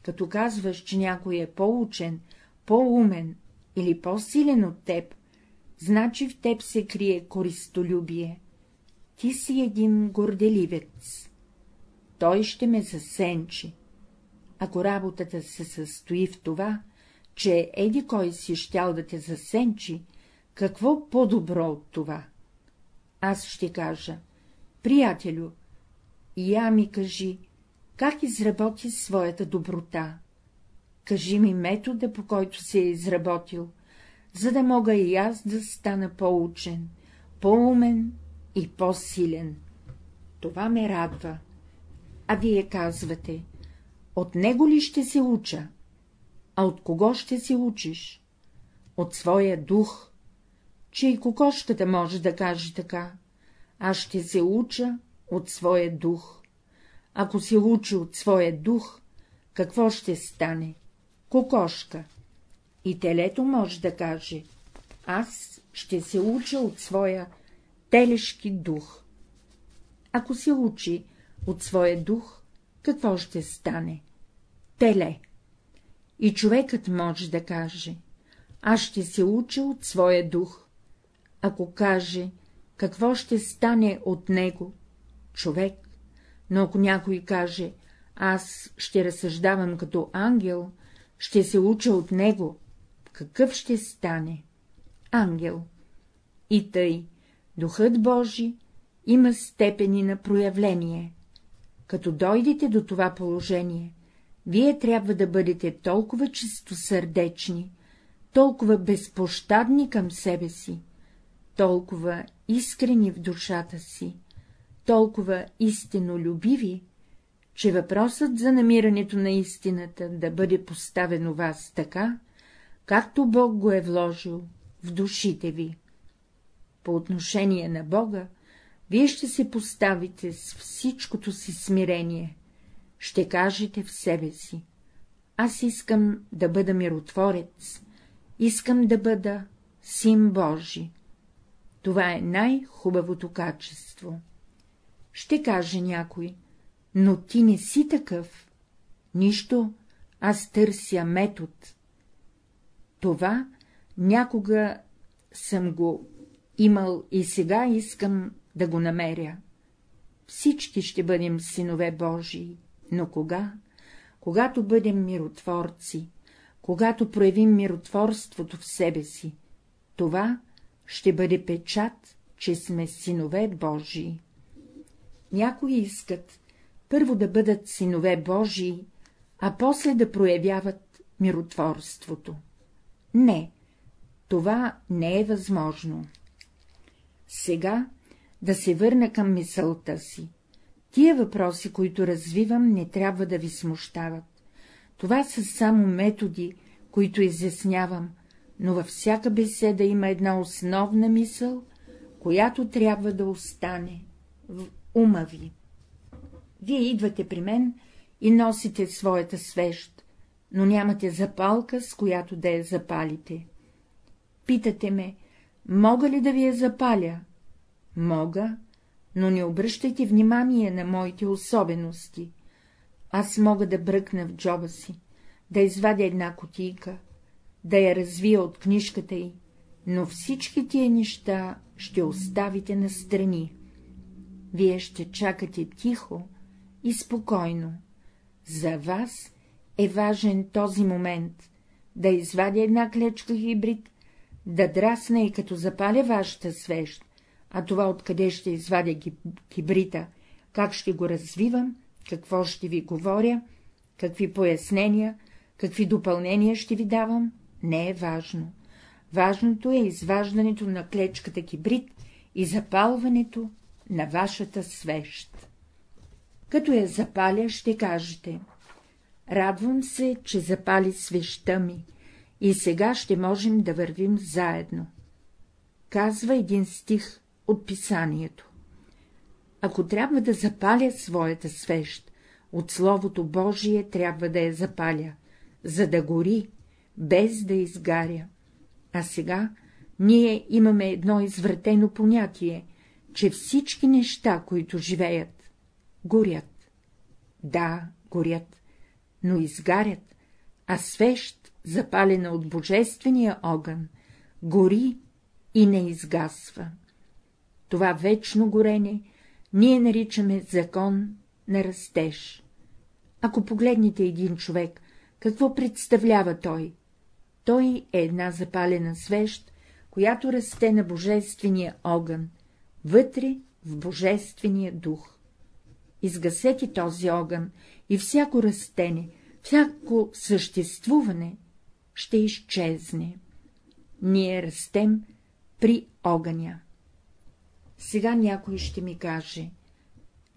Като казваш, че някой е по-учен, по-умен или по-силен от теб, значи в теб се крие користолюбие. Ти си един горделивец. Той ще ме засенчи. Ако работата се състои в това, че еди кой си щял да те засенчи, какво по-добро от това? Аз ще кажа, приятелю, я ми кажи, как изработи своята доброта. Кажи ми метода, по който се е изработил, за да мога и аз да стана по-учен, по-умен и по-силен. Това ме радва. А вие казвате, от него ли ще се уча? А от кого ще се учиш? От своя дух, че и кокошката може да каже така, аз ще се уча от своя дух. Ако се учи от своя дух, какво ще стане? Кокошка. И телето може да каже, аз ще се уча от своя телешки дух. Ако се учи от своя дух, какво ще стане? Теле. И човекът може да каже, аз ще се уча от своя дух. Ако каже, какво ще стане от него? Човек. Но ако някой каже, аз ще разсъждавам като ангел, ще се уча от него, какъв ще стане? Ангел. И тъй, Духът Божи има степени на проявление. Като дойдете до това положение, вие трябва да бъдете толкова чистосърдечни, толкова безпощадни към себе си, толкова искрени в душата си, толкова истинолюбиви, че въпросът за намирането на истината да бъде поставен у вас така, както Бог го е вложил в душите ви. По отношение на Бога, вие ще се поставите с всичкото си смирение, ще кажете в себе си — аз искам да бъда миротворец, искам да бъда син Божи. Това е най-хубавото качество. Ще каже някой, но ти не си такъв. Нищо, аз търся метод. Това някога съм го имал и сега искам да го намеря. Всички ще бъдем синове Божии, но кога? Когато бъдем миротворци, когато проявим миротворството в себе си, това ще бъде печат, че сме синове Божии. Някои искат първо да бъдат синове Божии, а после да проявяват миротворството. Не, това не е възможно. Сега да се върна към мисълта си. Тия въпроси, които развивам, не трябва да ви смущават. Това са само методи, които изяснявам, но във всяка беседа има една основна мисъл, която трябва да остане в ума ви. Вие идвате при мен и носите своята свещ, но нямате запалка, с която да я запалите. Питате ме, мога ли да ви я запаля? Мога, но не обръщайте внимание на моите особености. Аз мога да бръкна в джоба си, да извадя една котийка, да я развия от книжката й, но всички тия неща ще оставите настрани. Вие ще чакате тихо и спокойно. За вас е важен този момент да извадя една клечка хибрид, да драсна и като запаля вашата свещ, а това откъде ще извадя кибрита, как ще го развивам, какво ще ви говоря, какви пояснения, какви допълнения ще ви давам, не е важно. Важното е изваждането на клечката кибрид и запалването на вашата свещ. Като я запаля, ще кажете — радвам се, че запали свеща ми, и сега ще можем да вървим заедно. Казва един стих от писанието. Ако трябва да запаля своята свещ, от Словото Божие трябва да я запаля, за да гори, без да изгаря. А сега ние имаме едно извратено понятие, че всички неща, които живеят, горят. Да, горят, но изгарят, а свещ, запалена от божествения огън, гори и не изгасва. Това вечно горене ние наричаме закон на растеж. Ако погледнете един човек, какво представлява той? Той е една запалена свещ, която расте на божествения огън, вътре в божествения дух. Изгасете този огън и всяко растене, всяко съществуване ще изчезне. Ние растем при огъня. Сега някой ще ми каже,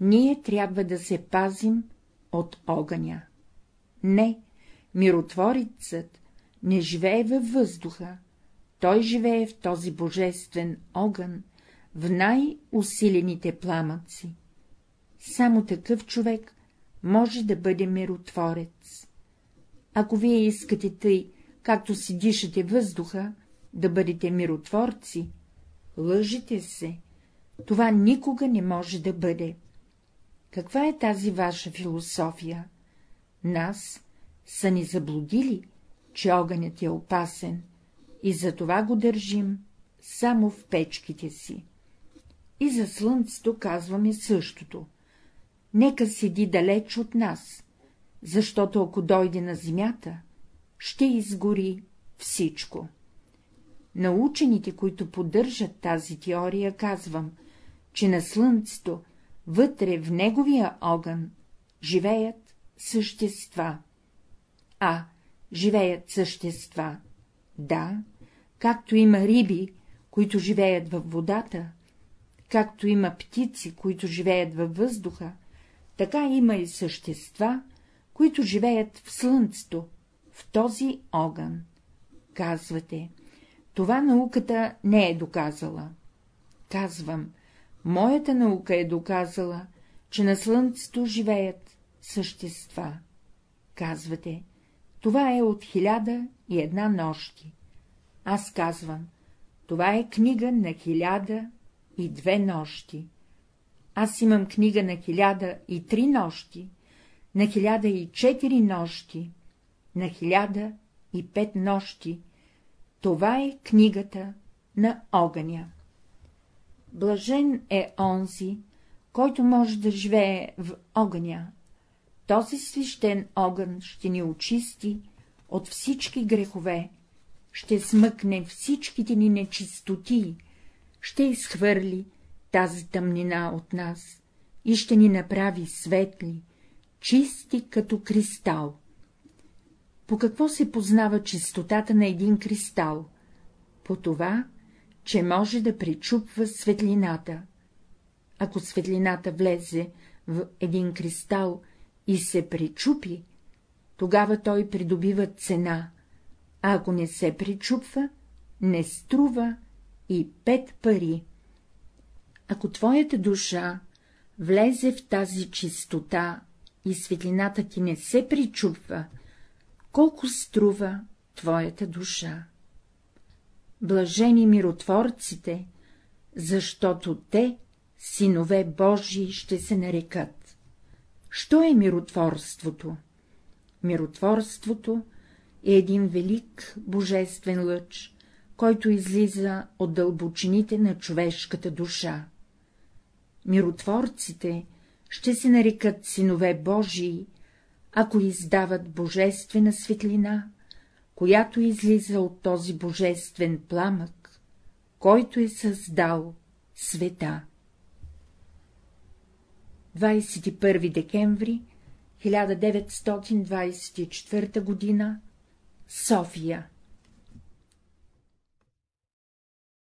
ние трябва да се пазим от огъня. Не, миротворицът не живее във въздуха, той живее в този божествен огън, в най-усилените пламъци. Само такъв човек може да бъде миротворец. Ако вие искате тъй, както си дишате въздуха, да бъдете миротворци, лъжите се, това никога не може да бъде. Каква е тази ваша философия? Нас са ни заблудили, че огънят е опасен, и затова го държим само в печките си. И за слънцето казваме същото. Нека седи далеч от нас, защото ако дойде на земята, ще изгори всичко. На учените, които поддържат тази теория, казвам, че на слънцето, вътре в неговия огън, живеят същества. А, живеят същества. Да, както има риби, които живеят във водата, както има птици, които живеят във въздуха, така има и същества, които живеят в слънцето, в този огън. Казвате, това науката не е доказала. Казвам, моята наука е доказала, че на слънцето живеят същества. Казвате, това е от хиляда и една нощи. Аз казвам, това е книга на хиляда и две нощи. Аз имам книга на хиляда и три нощи, на хиляда и четири нощи, на хиляда и пет нощи. Това е книгата на огъня. Блажен е онзи, който може да живее в огъня. Този свещен огън ще ни очисти от всички грехове, ще смъкне всичките ни нечистоти, ще изхвърли тази тъмнина от нас и ще ни направи светли, чисти като кристал. По какво се познава чистотата на един кристал? По това, че може да причупва светлината. Ако светлината влезе в един кристал и се причупи, тогава той придобива цена, а ако не се причупва, не струва и пет пари. Ако твоята душа влезе в тази чистота и светлината ти не се причупва, колко струва твоята душа? Блажени миротворците, защото те, синове Божии, ще се нарекат. Що е миротворството? Миротворството е един велик божествен лъч, който излиза от дълбочините на човешката душа. Миротворците ще се нарекат синове Божии, ако издават божествена светлина, която излиза от този божествен пламък, който е създал света. 21 декември 1924 г. София